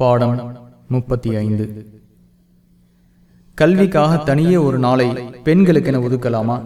பாடம் முப்பத்தி ஐந்து. கல்விக்காக தனியே ஒரு நாளை பெண்களுக்கென ஒதுக்கலாமா?